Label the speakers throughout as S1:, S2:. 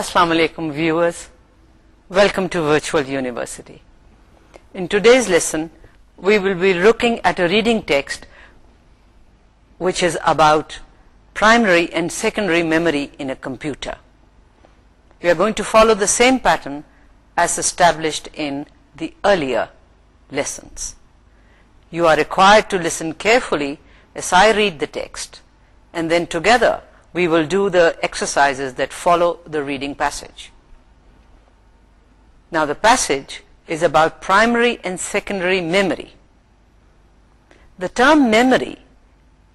S1: Assalamu alaikum viewers, welcome to Virtual University. In today's lesson, we will be looking at a reading text which is about primary and secondary memory in a computer. We are going to follow the same pattern as established in the earlier lessons. You are required to listen carefully as I read the text and then together we will do the exercises that follow the reading passage. Now the passage is about primary and secondary memory. The term memory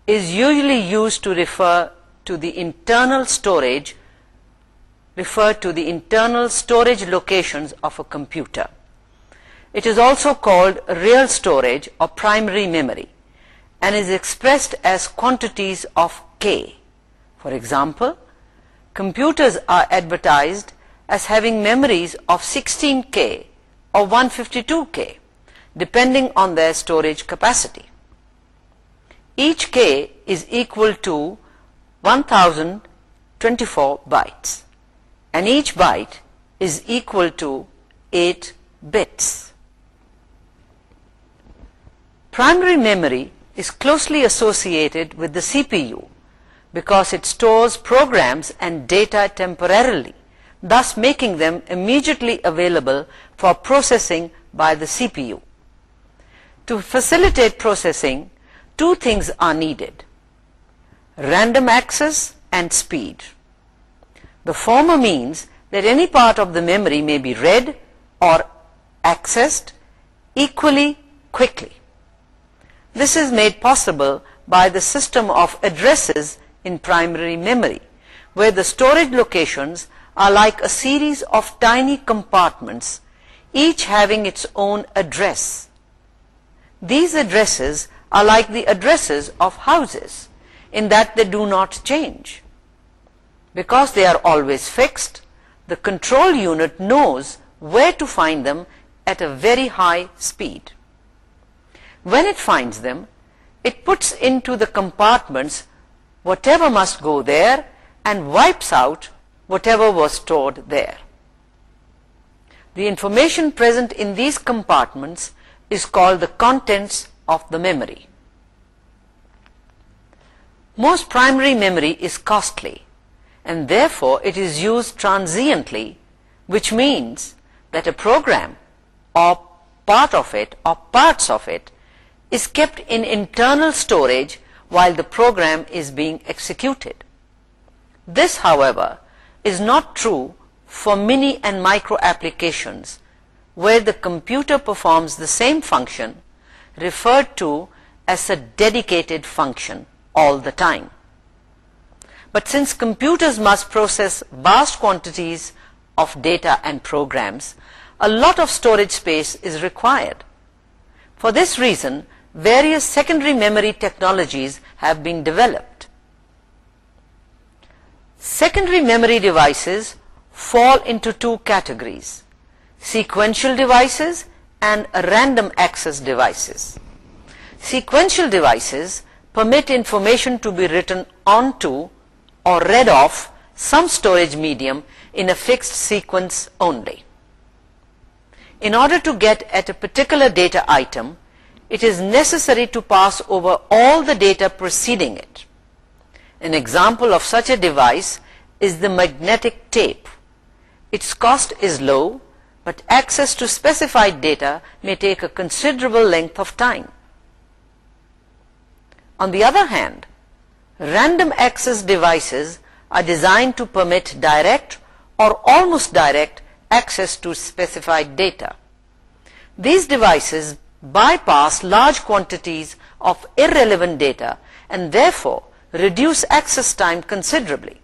S1: is usually used to refer to the internal storage refer to the internal storage locations of a computer. It is also called real storage or primary memory and is expressed as quantities of K. For example, computers are advertised as having memories of 16K or 152K, depending on their storage capacity. Each K is equal to 1024 bytes, and each byte is equal to 8 bits. Primary memory is closely associated with the CPU, because it stores programs and data temporarily, thus making them immediately available for processing by the CPU. To facilitate processing, two things are needed, random access and speed. The former means that any part of the memory may be read or accessed equally quickly. This is made possible by the system of addresses in primary memory, where the storage locations are like a series of tiny compartments, each having its own address. These addresses are like the addresses of houses, in that they do not change. Because they are always fixed, the control unit knows where to find them at a very high speed. When it finds them, it puts into the compartments whatever must go there and wipes out whatever was stored there. The information present in these compartments is called the contents of the memory. Most primary memory is costly and therefore it is used transiently which means that a program or part of it or parts of it is kept in internal storage while the program is being executed. This, however, is not true for mini and micro applications where the computer performs the same function referred to as a dedicated function all the time. But since computers must process vast quantities of data and programs, a lot of storage space is required. For this reason, various secondary memory technologies have been developed. Secondary memory devices fall into two categories, sequential devices and random access devices. Sequential devices permit information to be written onto or read off some storage medium in a fixed sequence only. In order to get at a particular data item, it is necessary to pass over all the data preceding it. An example of such a device is the magnetic tape. Its cost is low, but access to specified data may take a considerable length of time. On the other hand, random access devices are designed to permit direct or almost direct access to specified data. These devices bypass large quantities of irrelevant data and therefore reduce access time considerably.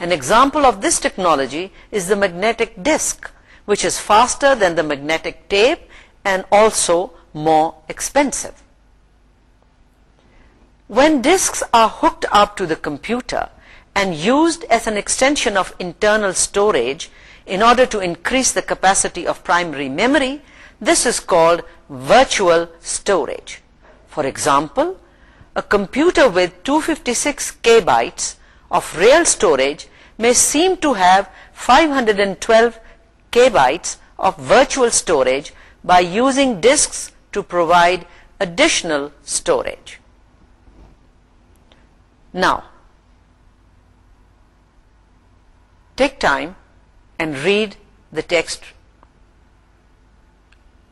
S1: An example of this technology is the magnetic disk which is faster than the magnetic tape and also more expensive. When disks are hooked up to the computer and used as an extension of internal storage in order to increase the capacity of primary memory, this is called virtual storage. For example, a computer with 256 kbytes of real storage may seem to have 512 kbytes of virtual storage by using disks to provide additional storage. Now, take time and read the text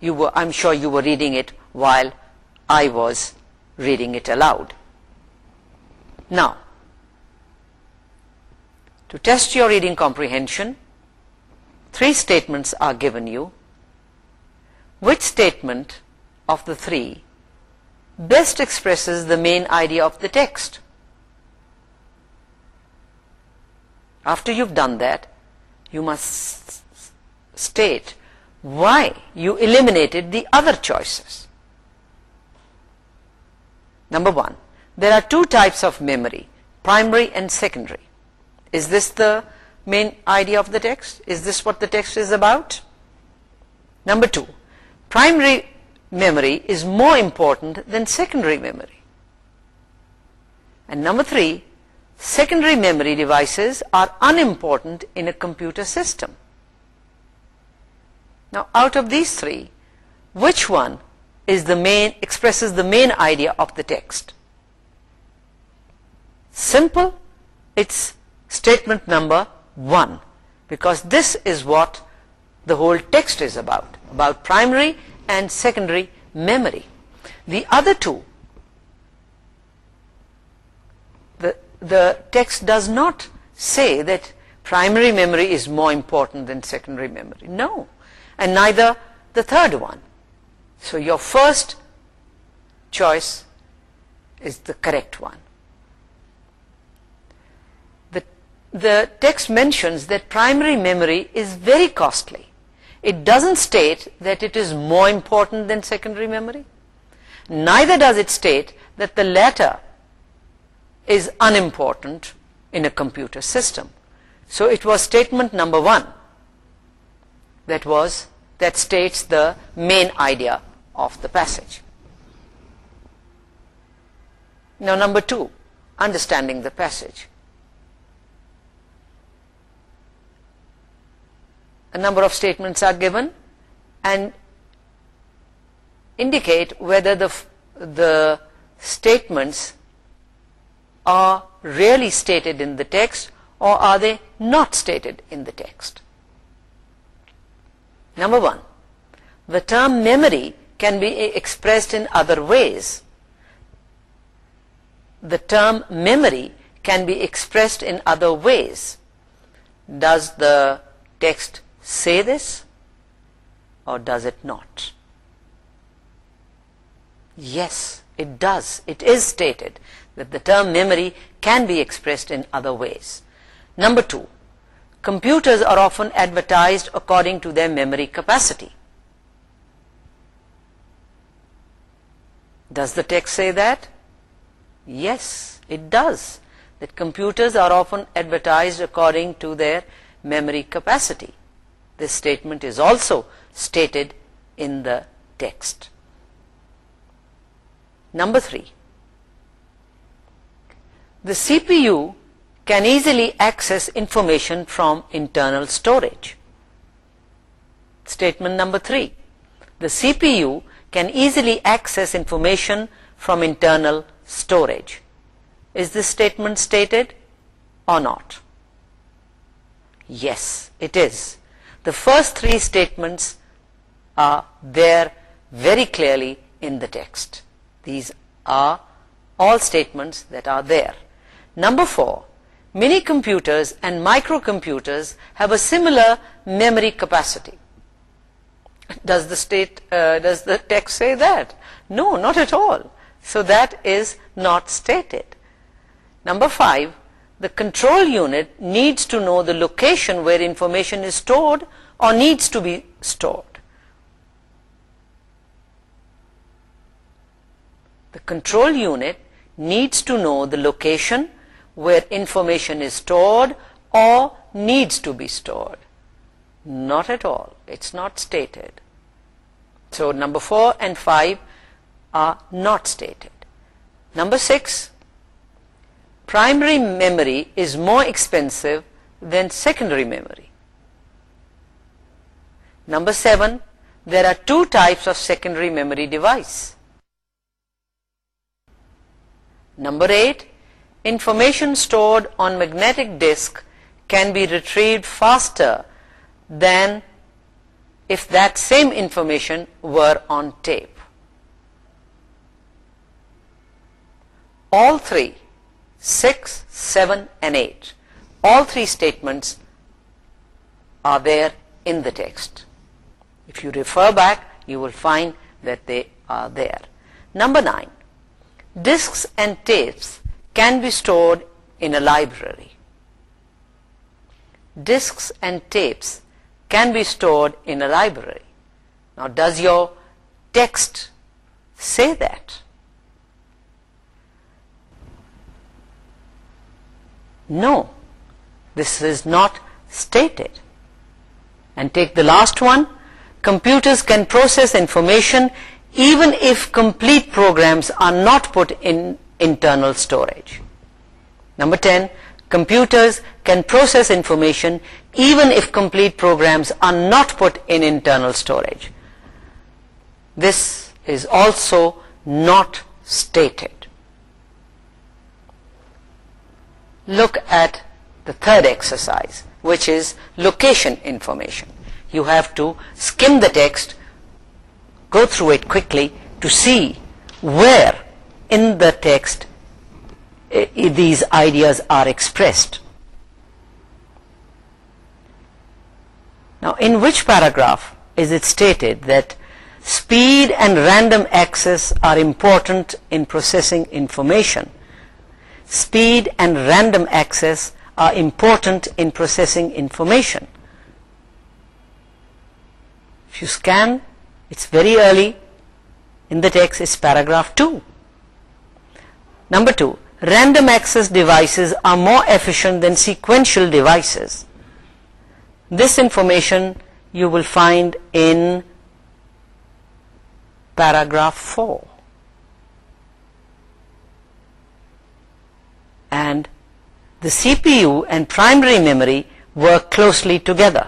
S1: I'm sure you were reading it while I was reading it aloud. Now, to test your reading comprehension, three statements are given you. Which statement of the three best expresses the main idea of the text? After you've done that, you must state why you eliminated the other choices. Number one, there are two types of memory, primary and secondary. Is this the main idea of the text? Is this what the text is about? Number two, primary memory is more important than secondary memory. And number three, secondary memory devices are unimportant in a computer system. Now, out of these three, which one is the main, expresses the main idea of the text? Simple, it's statement number one, because this is what the whole text is about, about primary and secondary memory. The other two, the, the text does not say that primary memory is more important than secondary memory. No and neither the third one. So your first choice is the correct one. The, the text mentions that primary memory is very costly. It doesn't state that it is more important than secondary memory. Neither does it state that the latter is unimportant in a computer system. So it was statement number one that was that states the main idea of the passage now number two understanding the passage a number of statements are given and indicate whether the the statements are really stated in the text or are they not stated in the text Number one, the term memory can be expressed in other ways. The term memory can be expressed in other ways. Does the text say this or does it not? Yes, it does. It is stated that the term memory can be expressed in other ways. Number two, computers are often advertised according to their memory capacity. Does the text say that? Yes, it does. That computers are often advertised according to their memory capacity. This statement is also stated in the text. Number three. The CPU can easily access information from internal storage. Statement number three, the CPU can easily access information from internal storage. Is this statement stated or not? Yes, it is. The first three statements are there very clearly in the text. These are all statements that are there. Number four, mini computers and microcomputers have a similar memory capacity does the state uh, does the text say that no not at all so that is not stated number five the control unit needs to know the location where information is stored or needs to be stored the control unit needs to know the location where information is stored or needs to be stored. Not at all. It's not stated. So number four and five are not stated. Number six, primary memory is more expensive than secondary memory. Number seven, there are two types of secondary memory device. Number eight, information stored on magnetic disk can be retrieved faster than if that same information were on tape. All three, 6, 7 and 8, all three statements are there in the text. If you refer back, you will find that they are there. Number 9, disks and tapes can be stored in a library. Discs and tapes can be stored in a library. Now does your text say that? No, this is not stated. And take the last one. Computers can process information even if complete programs are not put in internal storage. Number 10, computers can process information even if complete programs are not put in internal storage. This is also not stated. Look at the third exercise, which is location information. You have to skim the text, go through it quickly to see where in the text eh, eh, these ideas are expressed. Now in which paragraph is it stated that speed and random access are important in processing information? Speed and random access are important in processing information. If you scan, it's very early in the text, it's paragraph 2. Number two, random access devices are more efficient than sequential devices. This information you will find in paragraph 4. And the CPU and primary memory work closely together.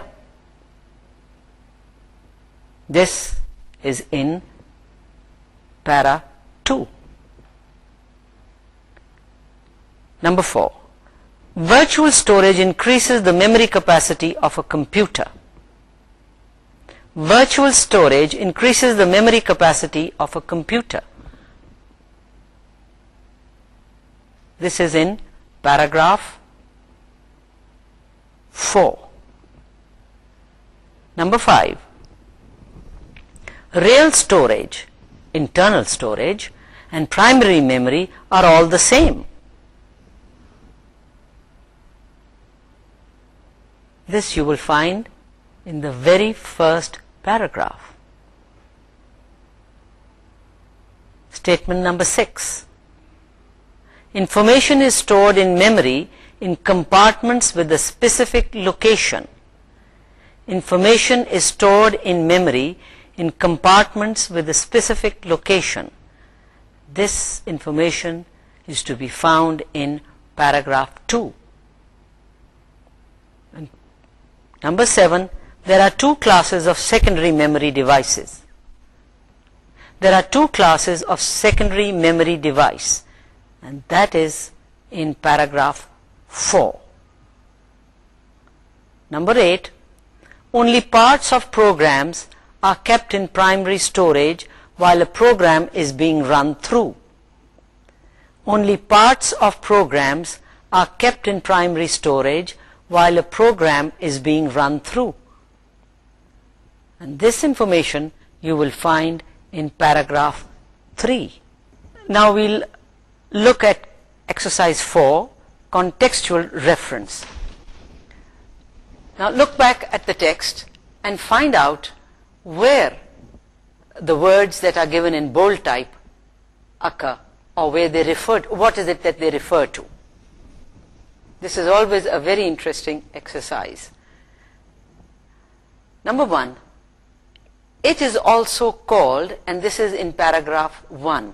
S1: This is in para 2. Number four, virtual storage increases the memory capacity of a computer. Virtual storage increases the memory capacity of a computer. This is in paragraph 4. Number 5. real storage, internal storage and primary memory are all the same. this you will find in the very first paragraph statement number six information is stored in memory in compartments with a specific location information is stored in memory in compartments with a specific location this information is to be found in paragraph two. Number 7, there are two classes of secondary memory devices. There are two classes of secondary memory device and that is in paragraph 4. Number 8, only parts of programs are kept in primary storage while a program is being run through. Only parts of programs are kept in primary storage while a program is being run through. And this information you will find in paragraph 3. Now we'll look at exercise 4, contextual reference. Now look back at the text and find out where the words that are given in bold type occur or where they referred, what is it that they refer to this is always a very interesting exercise. Number one, it is also called, and this is in paragraph one,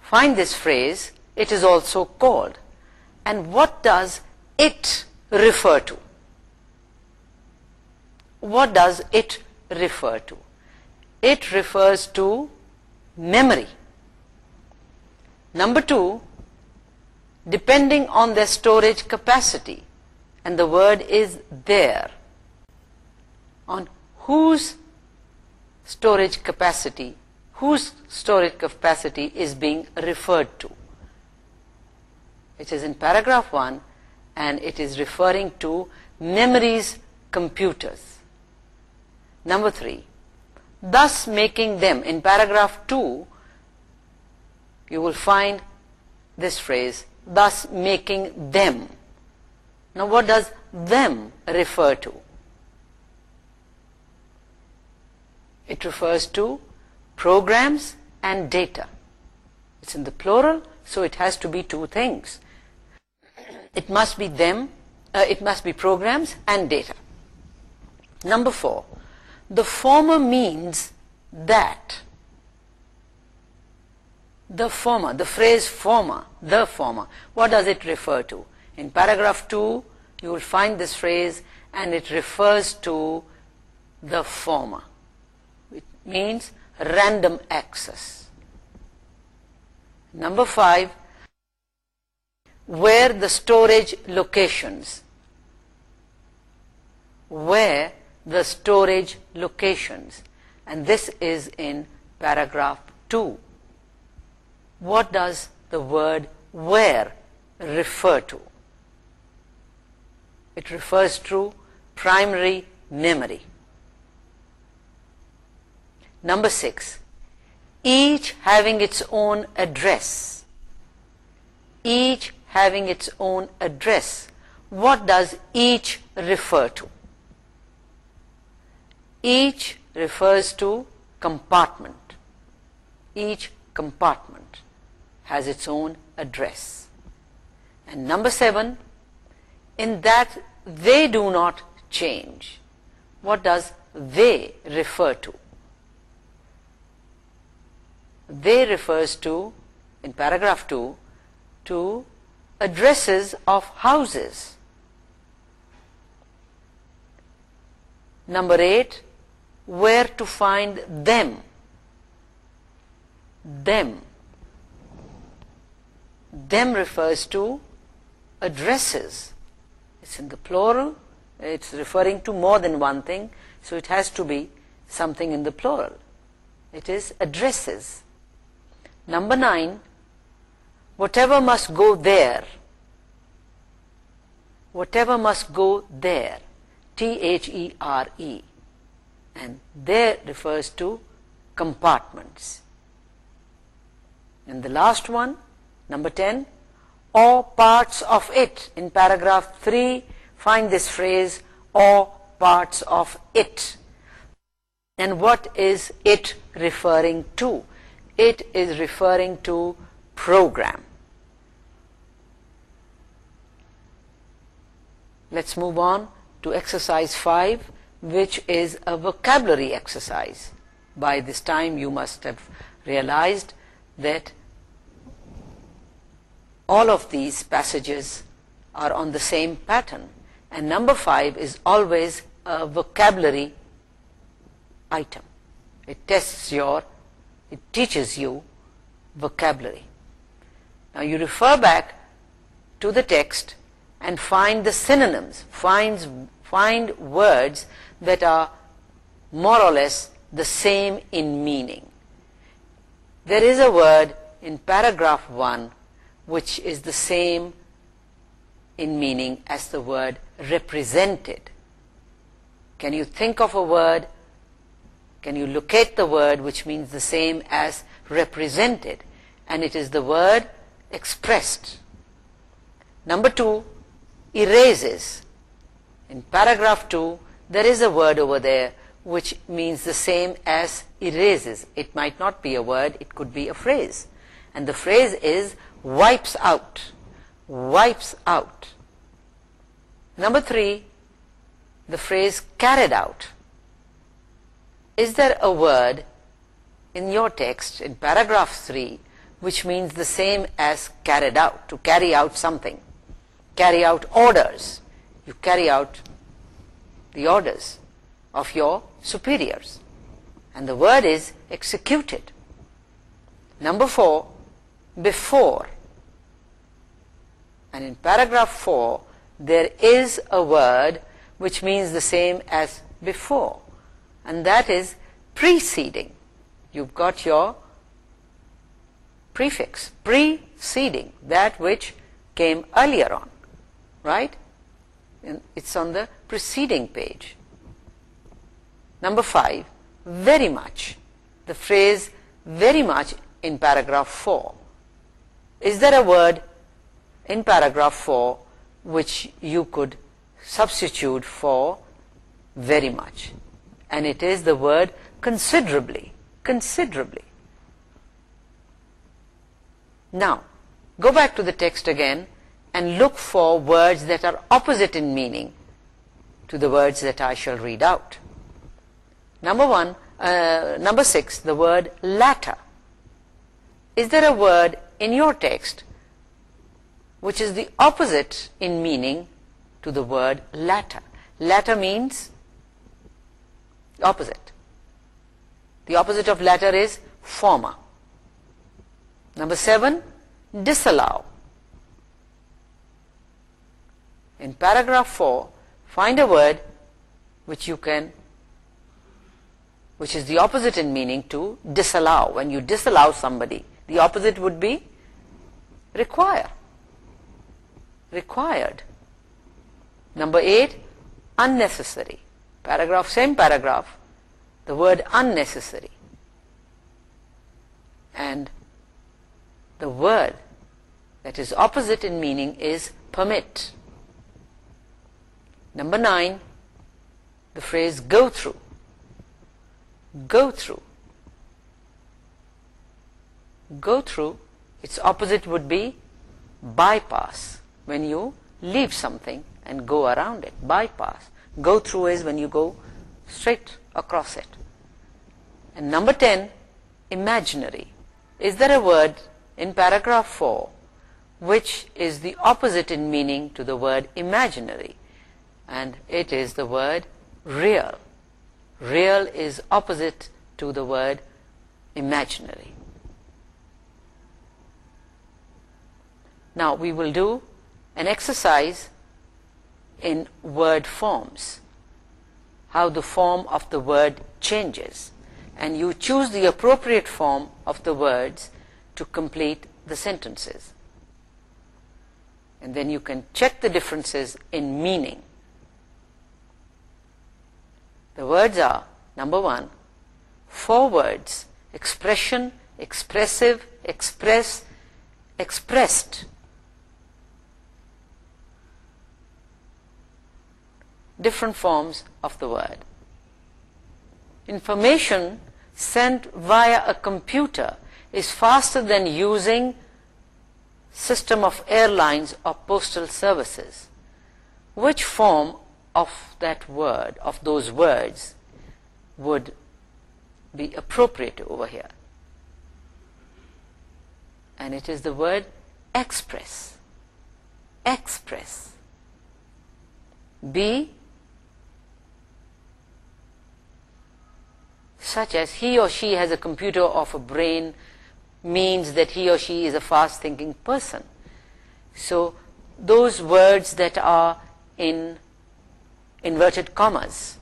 S1: find this phrase, it is also called, and what does it refer to? What does it refer to? It refers to memory. Number two, depending on their storage capacity and the word is there on whose storage capacity whose storage capacity is being referred to it is in paragraph 1 and it is referring to memories computers number 3 thus making them in paragraph 2 you will find this phrase thus making them. Now what does them refer to? It refers to programs and data. It's in the plural, so it has to be two things. It must be them, uh, it must be programs and data. Number four, the former means that the former, the phrase former, the former, what does it refer to? In paragraph 2, you will find this phrase and it refers to the former. It means random access. Number 5, where the storage locations. Where the storage locations. And this is in paragraph 2 what does the word where refer to? It refers to primary memory. Number six, each having its own address. Each having its own address. What does each refer to? Each refers to compartment. Each compartment has its own address. And number seven, in that they do not change. What does they refer to? They refers to, in paragraph two, to addresses of houses. Number eight, where to find them. Them them refers to addresses. It's in the plural. It's referring to more than one thing. So it has to be something in the plural. It is addresses. Number nine, whatever must go there, whatever must go there, T h e r e, and there refers to compartments. And the last one, Number 10, all parts of it. In paragraph 3, find this phrase, all parts of it. And what is it referring to? It is referring to program. Let's move on to exercise 5, which is a vocabulary exercise. By this time, you must have realized that all of these passages are on the same pattern and number 5 is always a vocabulary item it tests your it teaches you vocabulary now you refer back to the text and find the synonyms find find words that are more or less the same in meaning there is a word in paragraph one which is the same in meaning as the word represented. Can you think of a word? Can you locate the word which means the same as represented? And it is the word expressed. Number two, erases. In paragraph two, there is a word over there which means the same as erases. It might not be a word, it could be a phrase. And the phrase is wipes out. Number 3, the phrase carried out. Is there a word in your text in paragraph 3 which means the same as carried out? To carry out something, carry out orders. You carry out the orders of your superiors, and the word is executed. Number 4, before. And in paragraph 4, there is a word which means the same as before. And that is preceding. You've got your prefix. Preceding. That which came earlier on. Right? And it's on the preceding page. Number 5. Very much. The phrase very much in paragraph 4. Is there a word in paragraph 4 which you could substitute for very much and it is the word considerably considerably now go back to the text again and look for words that are opposite in meaning to the words that I shall read out number one uh, number six the word latter is there a word in your text which is the opposite in meaning to the word latter. Latter means opposite. The opposite of latter is former. Number seven, disallow. In paragraph four, find a word which you can, which is the opposite in meaning to disallow. When you disallow somebody, the opposite would be require required. Number eight, unnecessary. Paragraph, same paragraph, the word unnecessary. And the word that is opposite in meaning is permit. Number nine, the phrase go through. Go through. Go through, its opposite would be bypass. Bypass when you leave something and go around it, bypass. Go through is when you go straight across it. And number 10, imaginary. Is there a word in paragraph 4 which is the opposite in meaning to the word imaginary? And it is the word real. Real is opposite to the word imaginary. Now we will do an exercise in word forms, how the form of the word changes, and you choose the appropriate form of the words to complete the sentences. And then you can check the differences in meaning. The words are, number one, four words, expression, expressive, express, expressed. different forms of the word. Information sent via a computer is faster than using system of airlines or postal services. Which form of that word, of those words, would be appropriate over here? And it is the word express. Express. B, such as he or she has a computer of a brain means that he or she is a fast thinking person so those words that are in inverted commas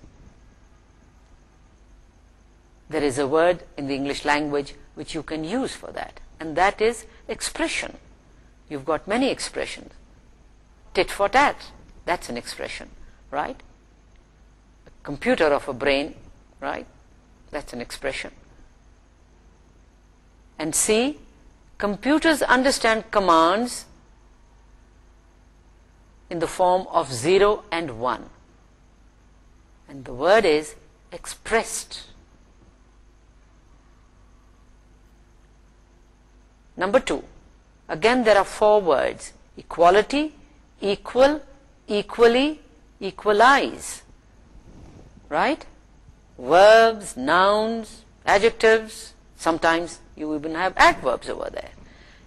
S1: there is a word in the English language which you can use for that and that is expression you've got many expressions tit for tat that's an expression right a computer of a brain right that's an expression and see, computers understand commands in the form of 0 and 1 and the word is expressed number 2 again there are four words equality equal equally equalize right verbs, nouns, adjectives, sometimes you even have adverbs over there.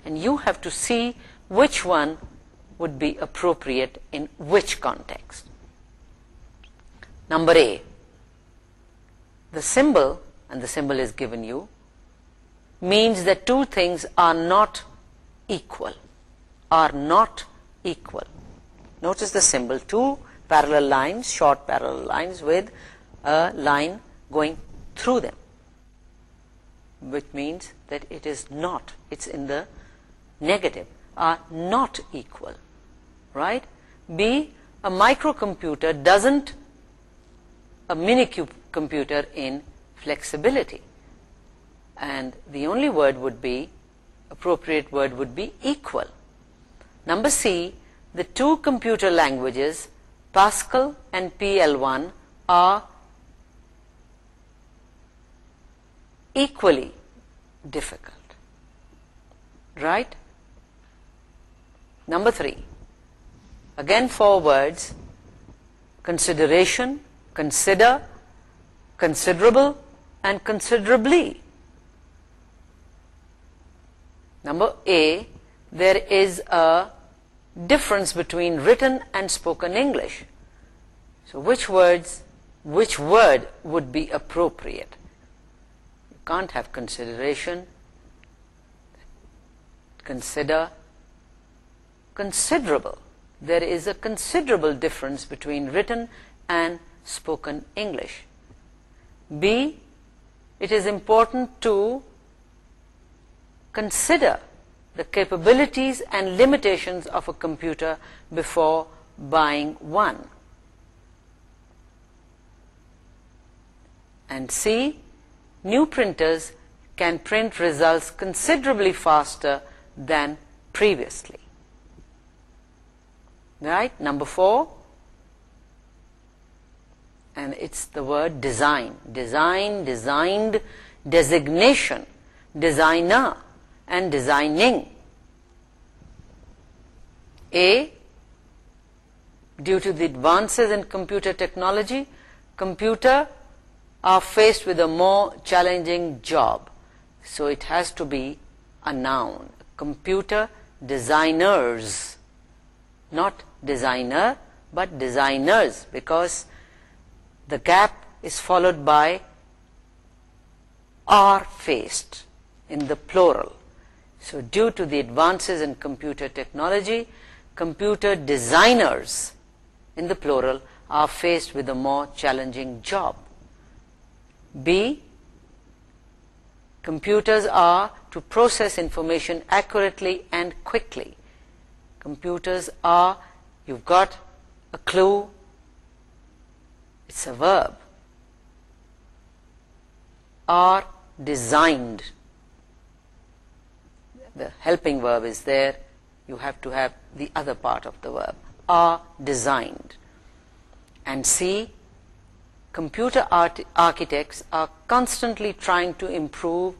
S1: And you have to see which one would be appropriate in which context. Number A, the symbol, and the symbol is given you, means that two things are not equal, are not equal. Notice the symbol, two parallel lines, short parallel lines with a line going through them which means that it is not it's in the negative are not equal right b a microcomputer doesn't a mini computer in flexibility and the only word would be appropriate word would be equal number c the two computer languages pascal and pl1 are equally difficult. Right? Number three. Again four words. Consideration, consider, considerable and considerably. Number A. There is a difference between written and spoken English. So which words, which word would be appropriate? can't have consideration consider considerable there is a considerable difference between written and spoken English B it is important to consider the capabilities and limitations of a computer before buying one and C new printers can print results considerably faster than previously. Right, number four. And it's the word design. Design, designed, designation, designer and designing. A, due to the advances in computer technology, computer are faced with a more challenging job. So it has to be a noun. Computer designers. Not designer, but designers. Because the gap is followed by are faced in the plural. So due to the advances in computer technology, computer designers in the plural are faced with a more challenging job. B, computers are to process information accurately and quickly. Computers are, you've got a clue, it's a verb, are designed. The helping verb is there, you have to have the other part of the verb, are designed. And C, computer architects are constantly trying to improve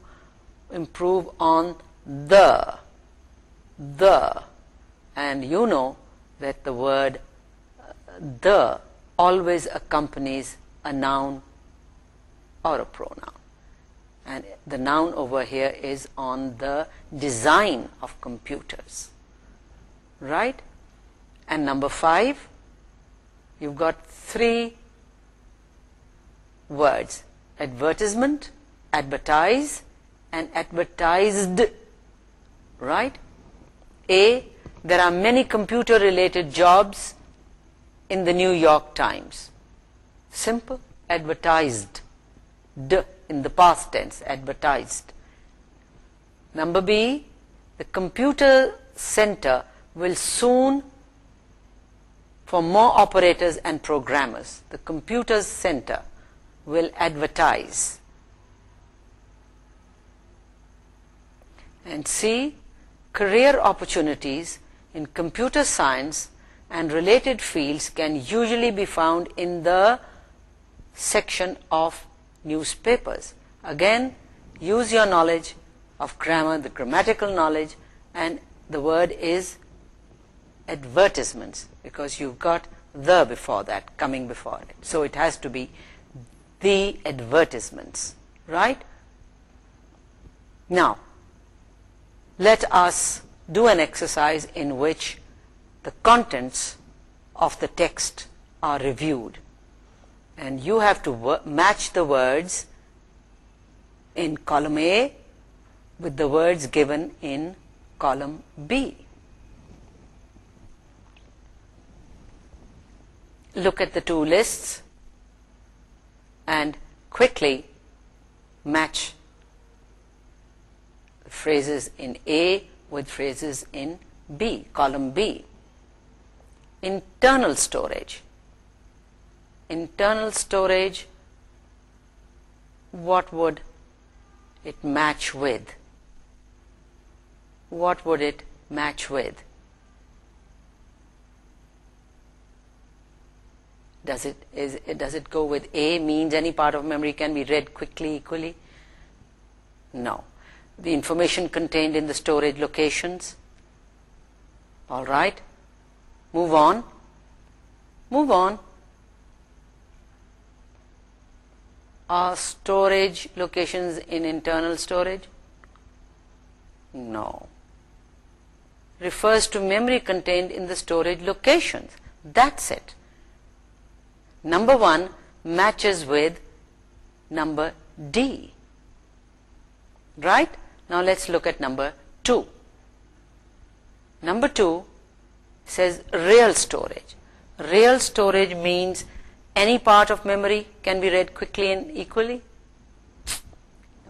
S1: improve on the the and you know that the word uh, the always accompanies a noun or a pronoun and the noun over here is on the design of computers right and number five you've got three words advertisement advertise and advertised right a there are many computer related jobs in the new york times simple advertised d in the past tense advertised number b the computer center will soon for more operators and programmers the computer center will advertise. And C, career opportunities in computer science and related fields can usually be found in the section of newspapers. Again, use your knowledge of grammar, the grammatical knowledge, and the word is advertisements because you've got the before that, coming before it. So it has to be the advertisements, right? Now, let us do an exercise in which the contents of the text are reviewed. And you have to match the words in column A with the words given in column B. Look at the two lists and quickly match phrases in A with phrases in B, column B. Internal storage. Internal storage, what would it match with? What would it match with? does it is it does it go with a means any part of memory can be read quickly equally no the information contained in the storage locations all right move on move on are storage locations in internal storage no refers to memory contained in the storage locations that's it number 1 matches with number D. Right? Now let's look at number 2. Number 2 says real storage. Real storage means any part of memory can be read quickly and equally.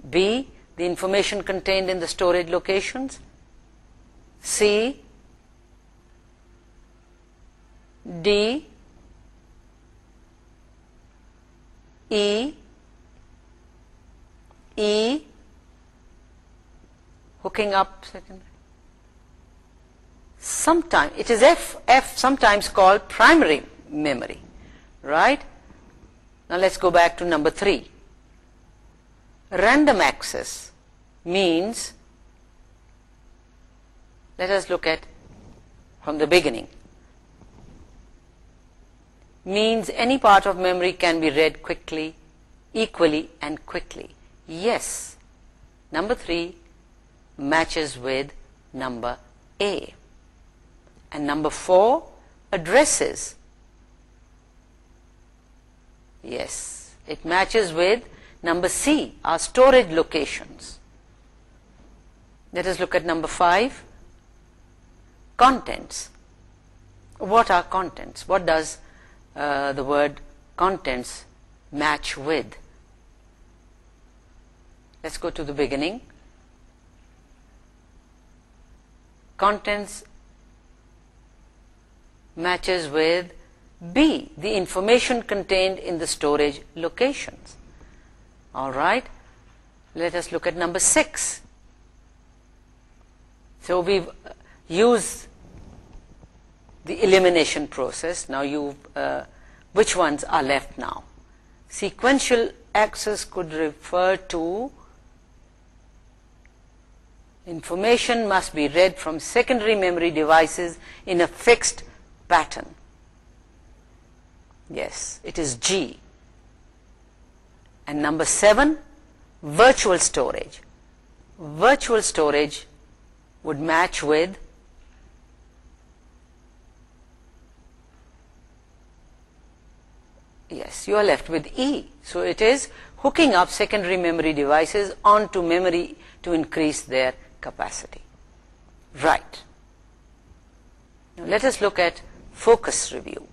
S1: B, the information contained in the storage locations. C, D, E, E, hooking up, second. Sometime, it is F, F sometimes called primary memory, right? Now let's go back to number three. Random access means, let us look at from the beginning means any part of memory can be read quickly, equally and quickly. Yes. Number 3 matches with number A. And number 4 addresses. Yes. It matches with number C, our storage locations. Let us look at number 5. Contents. What are contents? What does uh, the word contents match with let's go to the beginning contents matches with B the information contained in the storage locations all right let us look at number 6 so we use the elimination process. Now you, uh, which ones are left now? Sequential access could refer to information must be read from secondary memory devices in a fixed pattern. Yes, it is G. And number seven, virtual storage. Virtual storage would match with yes you are left with e so it is hooking up secondary memory devices onto memory to increase their capacity right now let us look at focus review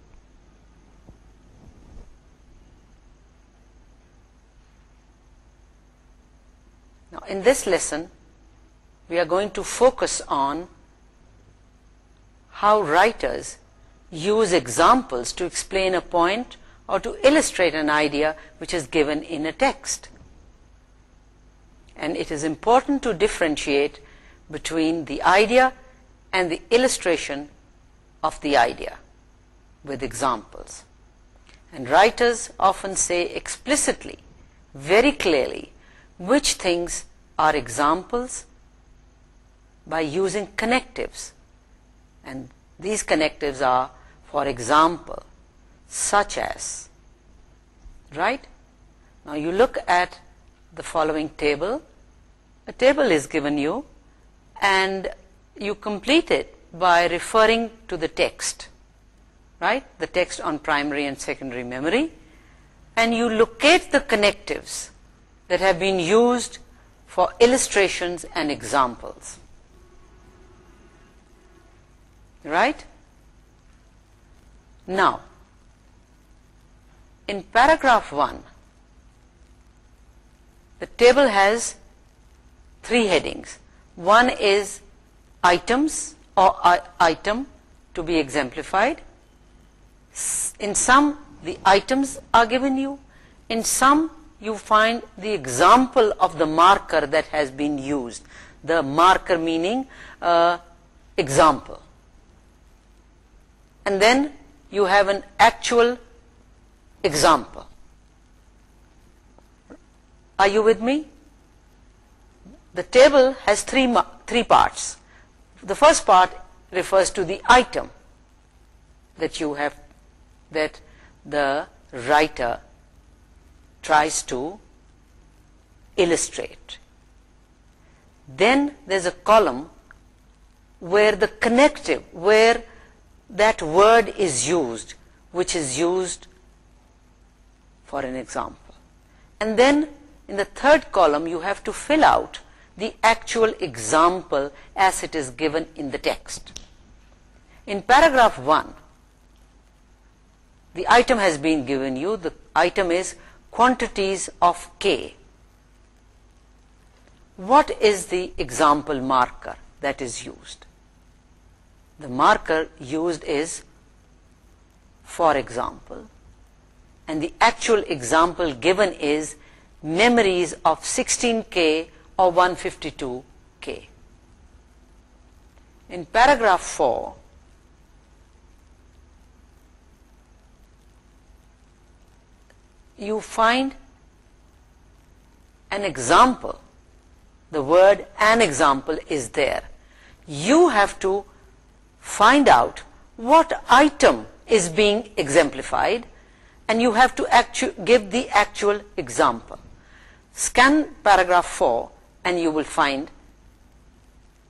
S1: now in this lesson we are going to focus on how writers use examples to explain a point or to illustrate an idea which is given in a text. And it is important to differentiate between the idea and the illustration of the idea with examples. And writers often say explicitly, very clearly, which things are examples by using connectives. And these connectives are, for example, such as right now you look at the following table a table is given you and you complete it by referring to the text right the text on primary and secondary memory and you locate the connectives that have been used for illustrations and examples right now in paragraph 1 the table has three headings one is items or item to be exemplified in some the items are given you in some you find the example of the marker that has been used the marker meaning uh, example and then you have an actual example are you with me the table has three three parts the first part refers to the item that you have that the writer tries to illustrate then there's a column where the connective where that word is used which is used for an example. And then in the third column you have to fill out the actual example as it is given in the text. In paragraph 1, the item has been given you, the item is quantities of K. What is the example marker that is used? The marker used is, for example, and the actual example given is memories of 16K or 152K. In paragraph 4, you find an example. The word an example is there. You have to find out what item is being exemplified and you have to give the actual example. Scan paragraph 4 and you will find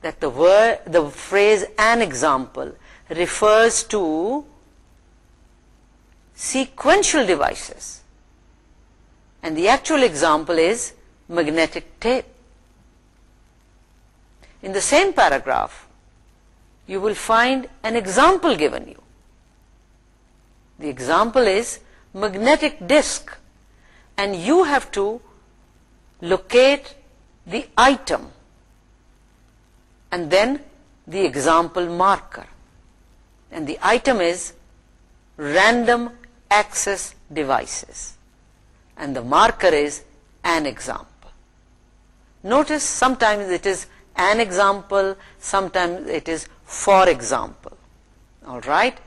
S1: that the, word, the phrase an example refers to sequential devices and the actual example is magnetic tape. In the same paragraph you will find an example given you. The example is magnetic disk and you have to locate the item and then the example marker and the item is random access devices and the marker is an example notice sometimes it is an example sometimes it is for example all right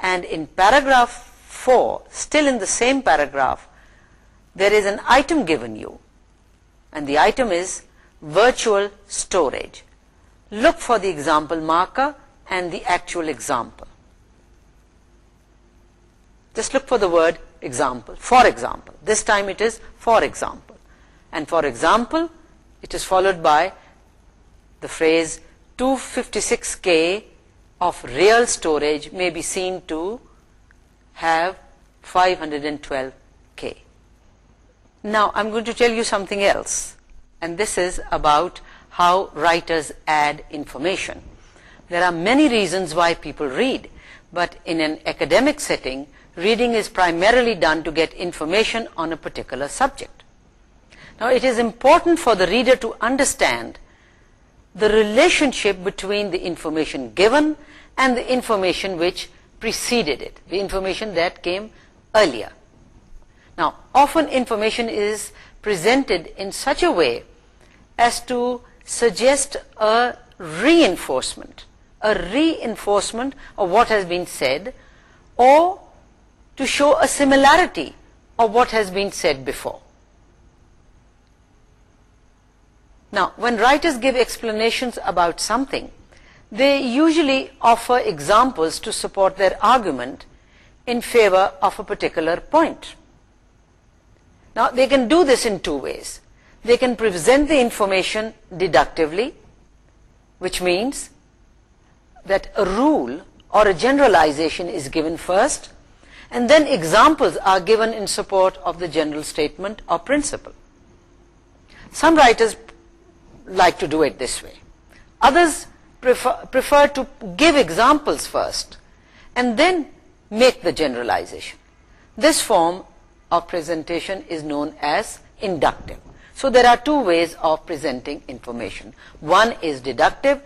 S1: and in paragraph 4, still in the same paragraph, there is an item given you. And the item is virtual storage. Look for the example marker and the actual example. Just look for the word example, for example. This time it is for example. And for example, it is followed by the phrase 256K of real storage may be seen to have 512k. Now I'm going to tell you something else and this is about how writers add information. There are many reasons why people read but in an academic setting reading is primarily done to get information on a particular subject. Now it is important for the reader to understand the relationship between the information given and the information which preceded it, the information that came earlier. Now, often information is presented in such a way as to suggest a reinforcement, a reinforcement of what has been said or to show a similarity of what has been said before. Now, when writers give explanations about something, they usually offer examples to support their argument in favor of a particular point. Now, they can do this in two ways. They can present the information deductively, which means that a rule or a generalization is given first, and then examples are given in support of the general statement or principle. Some writers like to do it this way. Others prefer, prefer to give examples first and then make the generalization. This form of presentation is known as inductive. So there are two ways of presenting information. One is deductive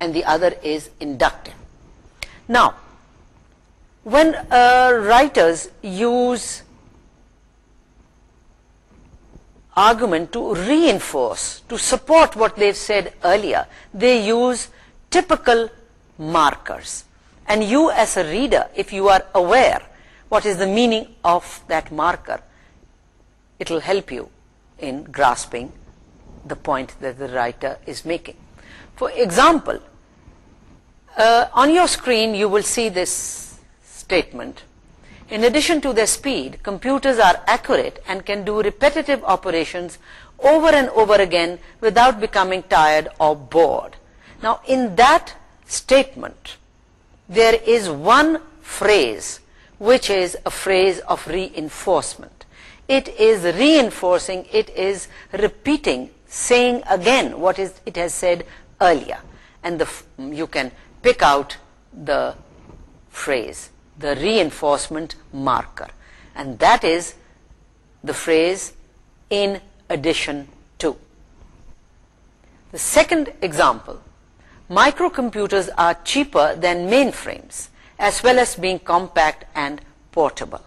S1: and the other is inductive. Now, when uh, writers use argument to reinforce, to support what they've said earlier, they use typical markers. And you as a reader, if you are aware what is the meaning of that marker, it will help you in grasping the point that the writer is making. For example, uh, on your screen you will see this statement, in addition to their speed, computers are accurate and can do repetitive operations over and over again without becoming tired or bored. Now, in that statement, there is one phrase which is a phrase of reinforcement. It is reinforcing, it is repeating, saying again what is, it has said earlier. And the, you can pick out the phrase the reinforcement marker and that is the phrase in addition to. The second example, microcomputers are cheaper than mainframes as well as being compact and portable.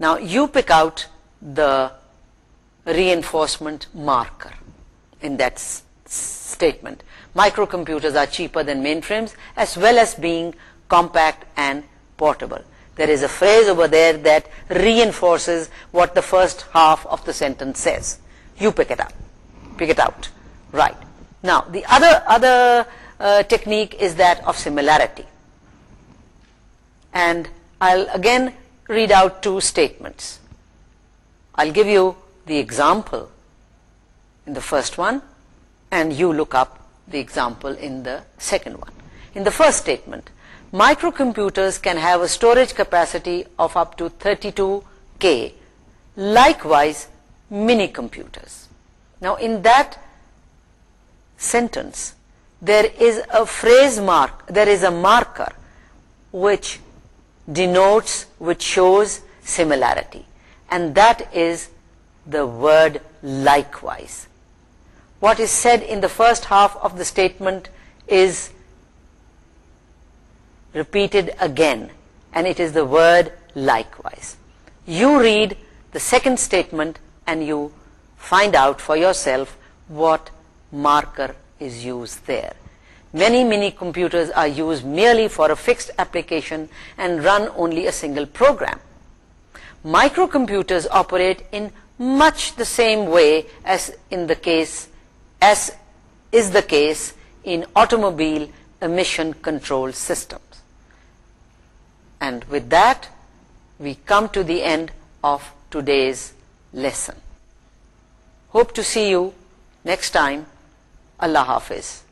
S1: Now you pick out the reinforcement marker in that statement. Microcomputers are cheaper than mainframes as well as being compact and portable. There is a phrase over there that reinforces what the first half of the sentence says. You pick it up. Pick it out. Right. Now, the other, other uh, technique is that of similarity. And I'll again read out two statements. I'll give you the example in the first one and you look up the example in the second one. In the first statement, Microcomputers can have a storage capacity of up to 32K, likewise mini computers. Now in that sentence there is a phrase mark, there is a marker which denotes, which shows similarity, and that is the word likewise. What is said in the first half of the statement is repeated again and it is the word likewise. You read the second statement and you find out for yourself what marker is used there. Many mini computers are used merely for a fixed application and run only a single program. Microcomputers operate in much the same way as in the case as is the case in automobile emission control system. And with that we come to the end of today's lesson hope to see you next time Allah Hafiz